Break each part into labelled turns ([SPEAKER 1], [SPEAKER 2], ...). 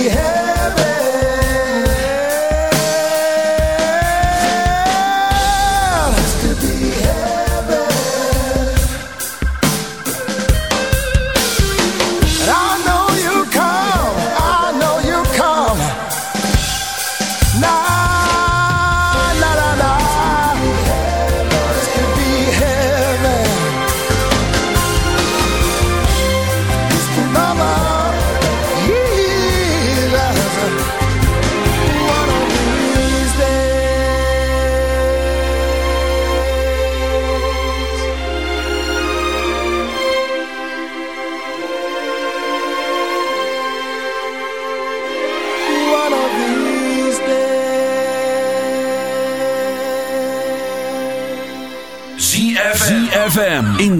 [SPEAKER 1] we
[SPEAKER 2] have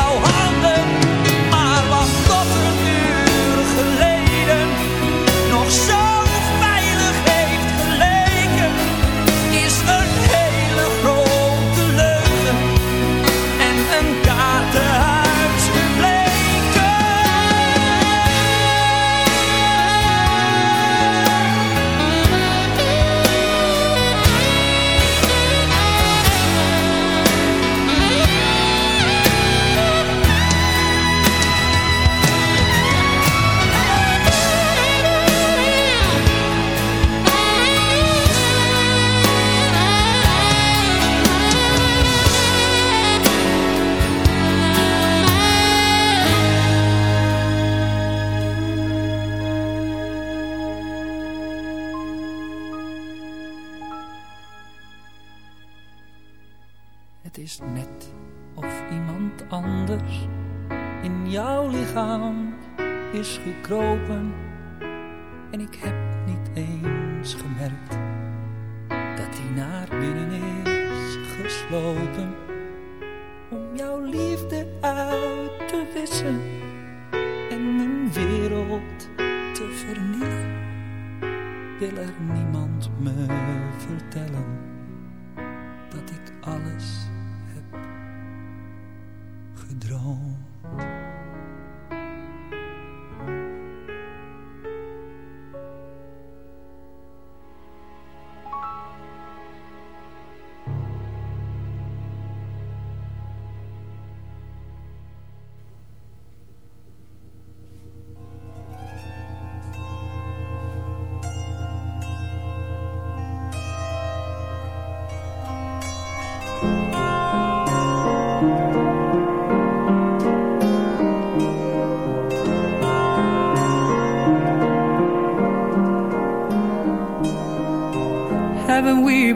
[SPEAKER 3] in jouw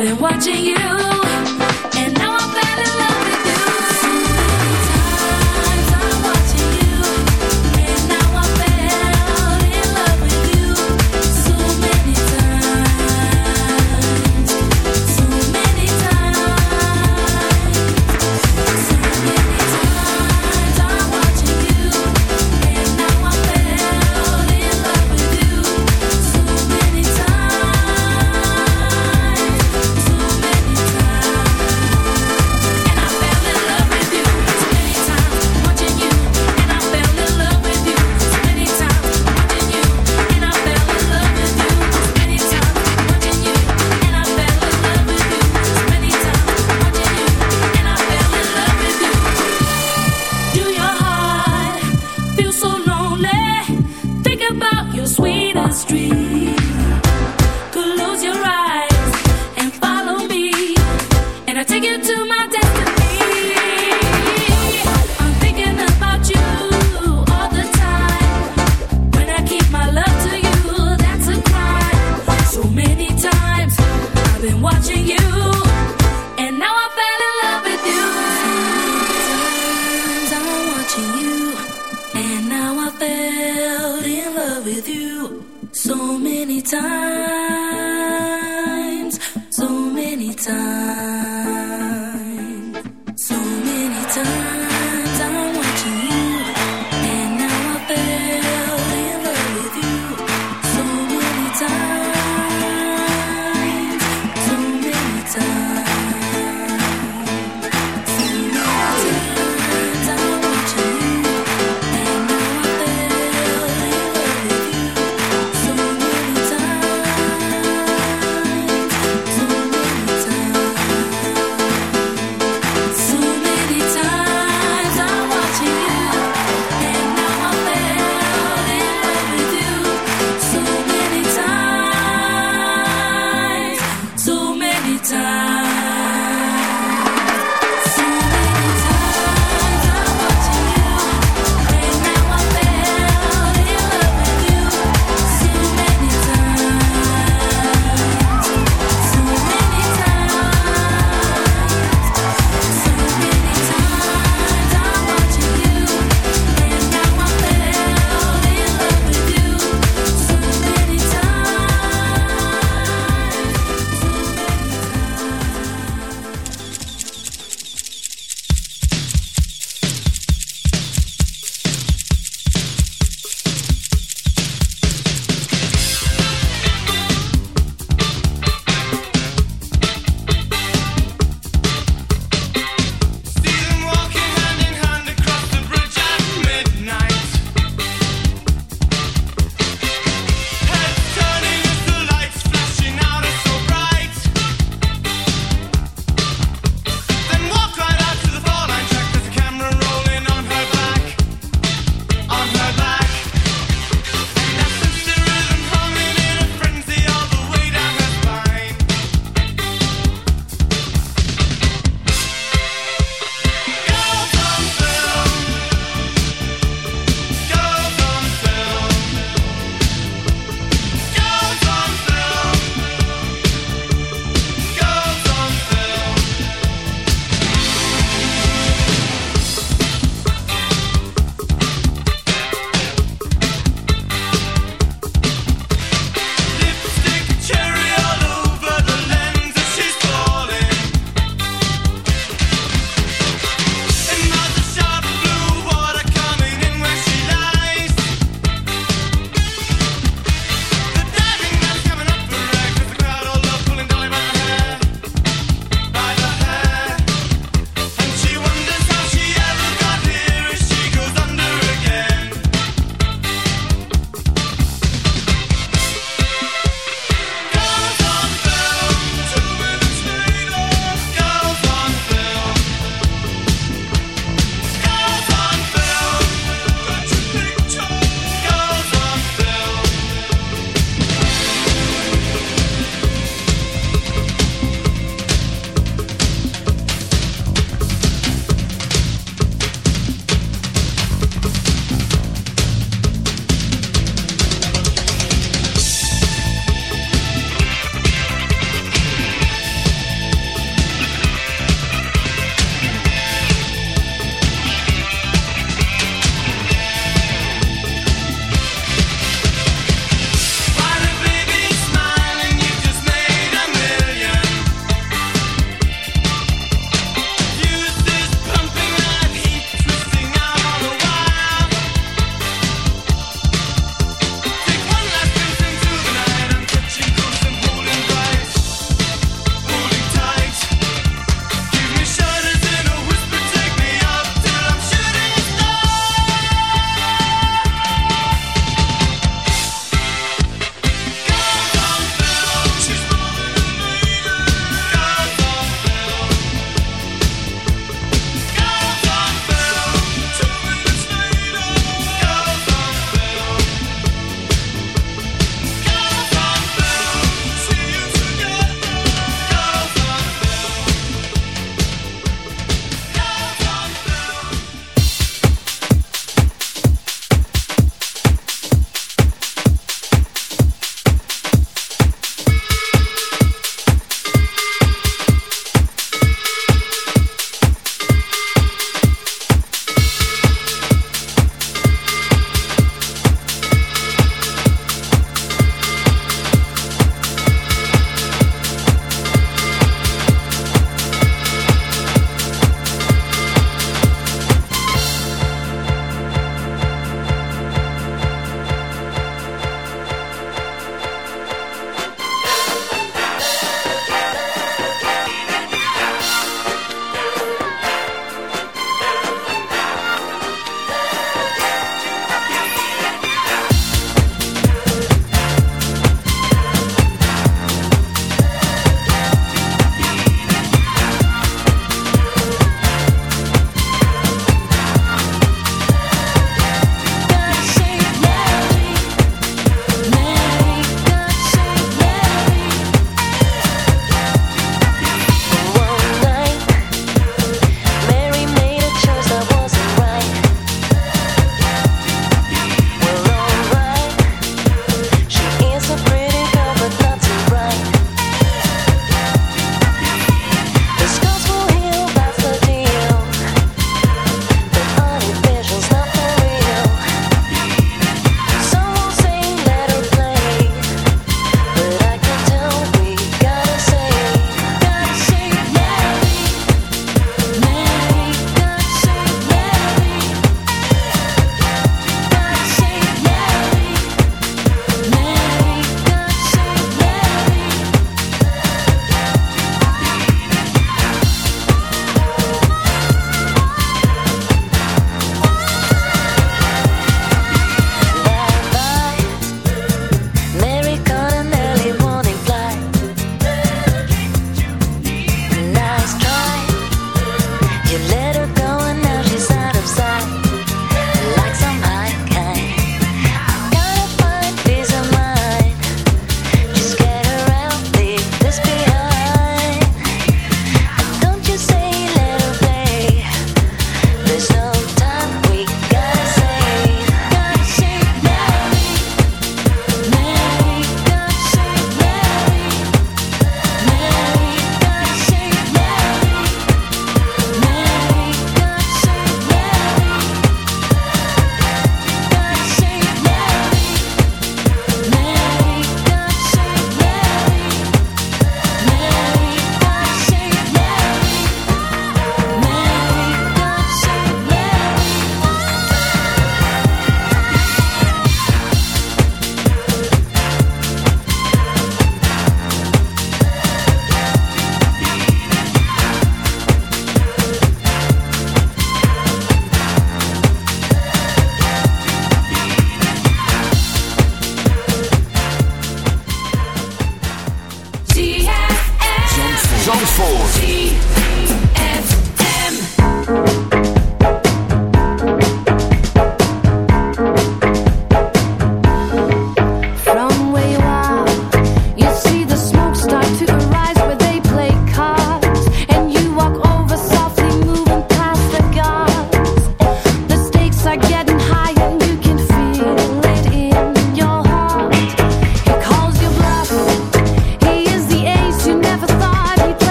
[SPEAKER 4] I've been watching you.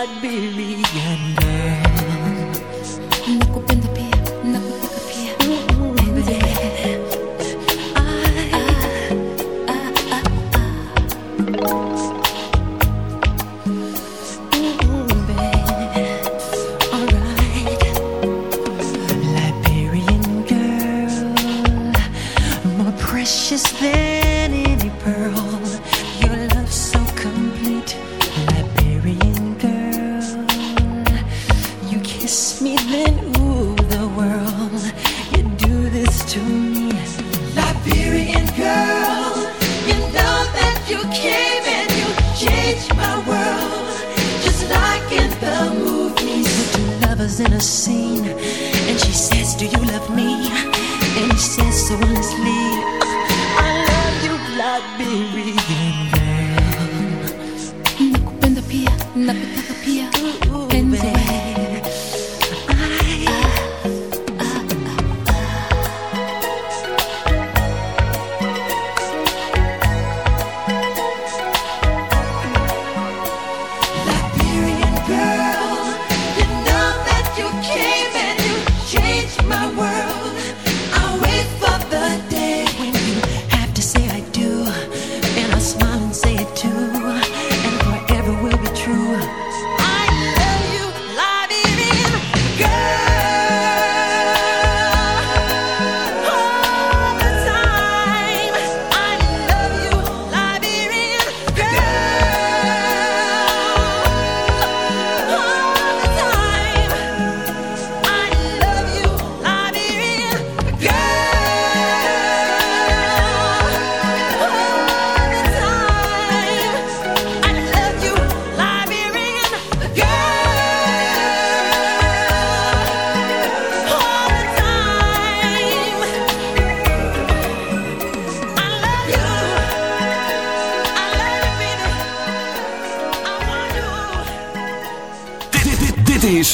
[SPEAKER 4] i
[SPEAKER 5] believe.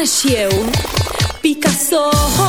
[SPEAKER 6] Paras eu,
[SPEAKER 7] Picasso.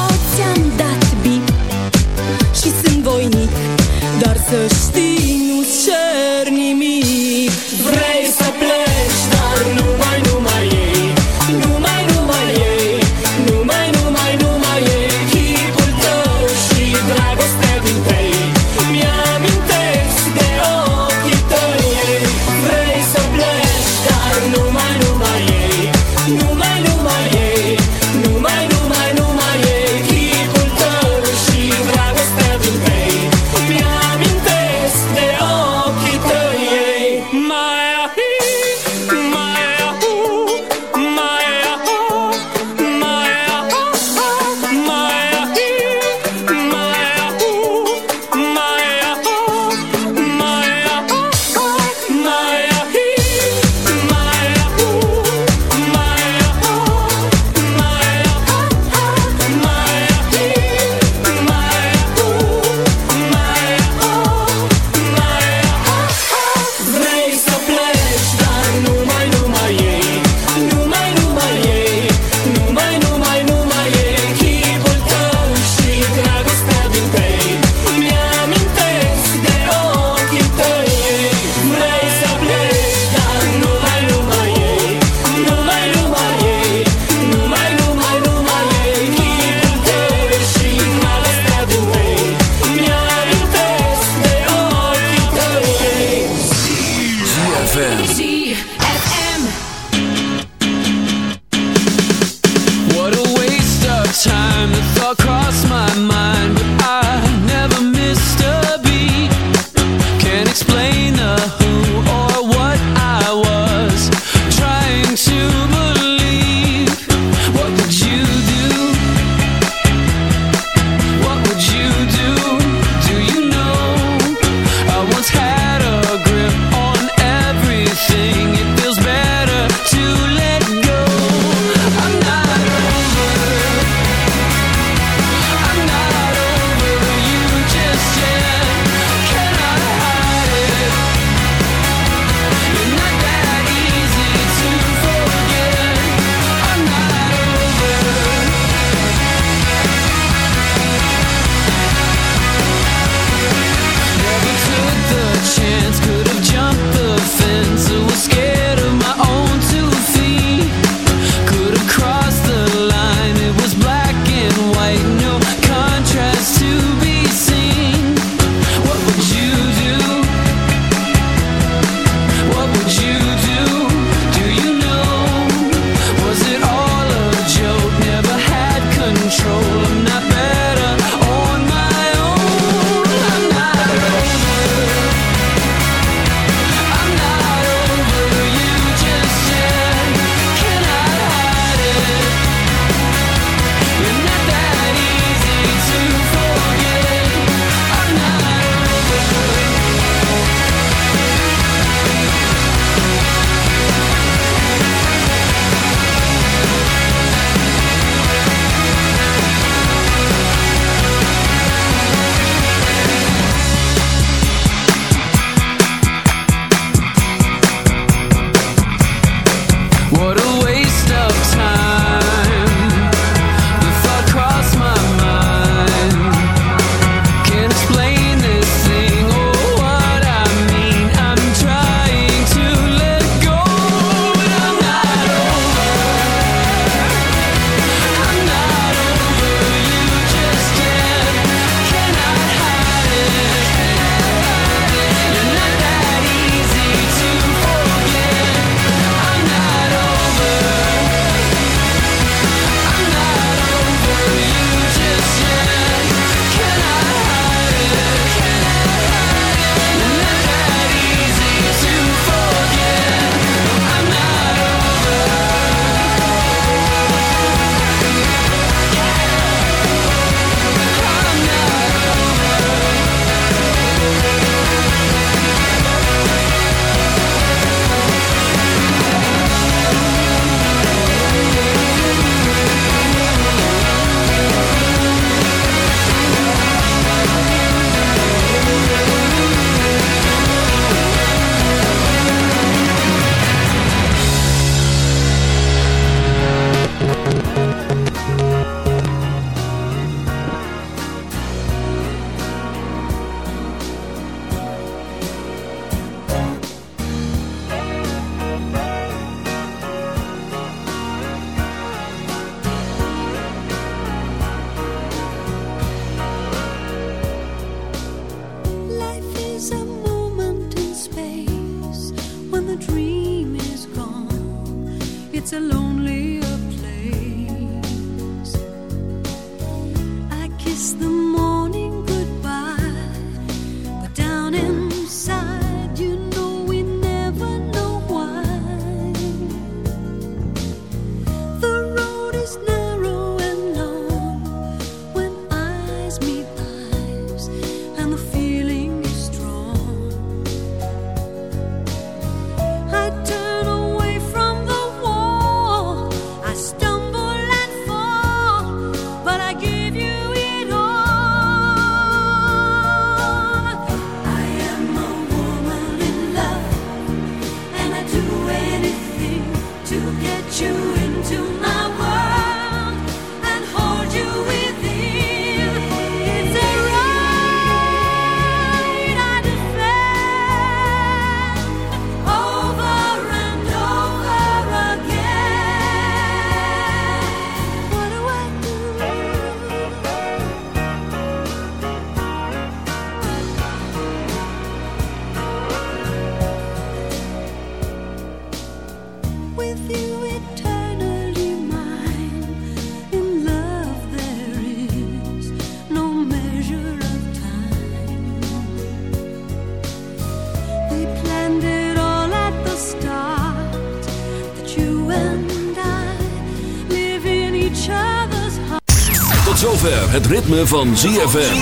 [SPEAKER 8] Het ritme van ZFM.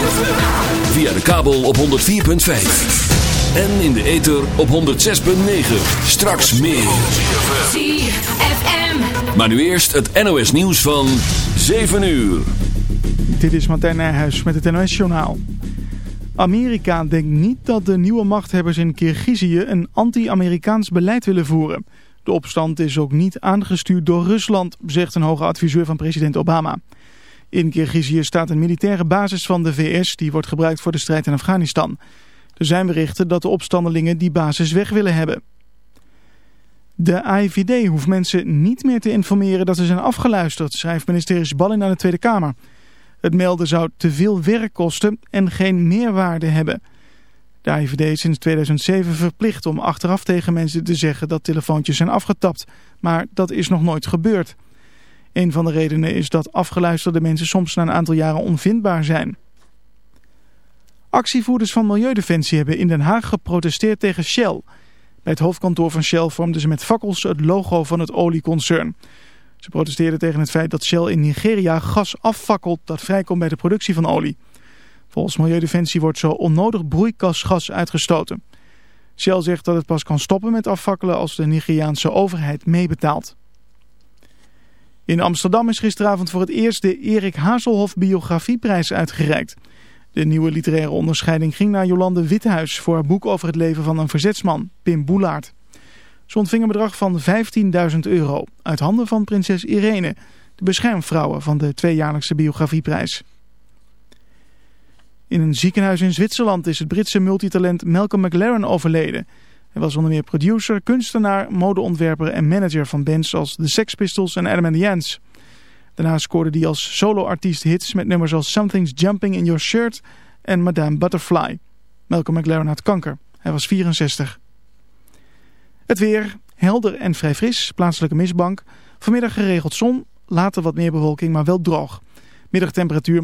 [SPEAKER 8] Via de kabel op 104.5. En in de ether op 106.9. Straks meer.
[SPEAKER 4] ZFM.
[SPEAKER 8] Maar nu eerst het NOS nieuws van 7 uur.
[SPEAKER 9] Dit is Martijn Nijhuis met het NOS-journaal. Amerika denkt niet dat de nieuwe machthebbers in Kirgizië een anti-Amerikaans beleid willen voeren. De opstand is ook niet aangestuurd door Rusland, zegt een hoge adviseur van president Obama. In Kirgizië staat een militaire basis van de VS die wordt gebruikt voor de strijd in Afghanistan. Er zijn berichten dat de opstandelingen die basis weg willen hebben. De AIVD hoeft mensen niet meer te informeren dat ze zijn afgeluisterd, schrijft minister Ballin aan de Tweede Kamer. Het melden zou te veel werk kosten en geen meerwaarde hebben. De AIVD is sinds 2007 verplicht om achteraf tegen mensen te zeggen dat telefoontjes zijn afgetapt, maar dat is nog nooit gebeurd. Een van de redenen is dat afgeluisterde mensen soms na een aantal jaren onvindbaar zijn. Actievoerders van Milieudefensie hebben in Den Haag geprotesteerd tegen Shell. Bij het hoofdkantoor van Shell vormden ze met fakkels het logo van het olieconcern. Ze protesteerden tegen het feit dat Shell in Nigeria gas affakkelt dat vrijkomt bij de productie van olie. Volgens Milieudefensie wordt zo onnodig broeikasgas uitgestoten. Shell zegt dat het pas kan stoppen met afvakkelen als de Nigeriaanse overheid meebetaalt. In Amsterdam is gisteravond voor het eerst de Erik Hazelhoff biografieprijs uitgereikt. De nieuwe literaire onderscheiding ging naar Jolande Withuis voor haar boek over het leven van een verzetsman, Pim Boelaert. Ze ontving een bedrag van 15.000 euro uit handen van prinses Irene, de beschermvrouwen van de tweejaarlijkse biografieprijs. In een ziekenhuis in Zwitserland is het Britse multitalent Malcolm McLaren overleden. Hij was onder meer producer, kunstenaar, modeontwerper en manager van bands als The Sex Pistols en Adam and the Ants. Daarna scoorde hij als soloartiest hits met nummers als Something's Jumping in Your Shirt en Madame Butterfly. Malcolm McLaren had kanker. Hij was 64. Het weer, helder en vrij fris, plaatselijke mistbank. Vanmiddag geregeld zon, later wat meer bewolking, maar wel droog. Middagtemperatuur...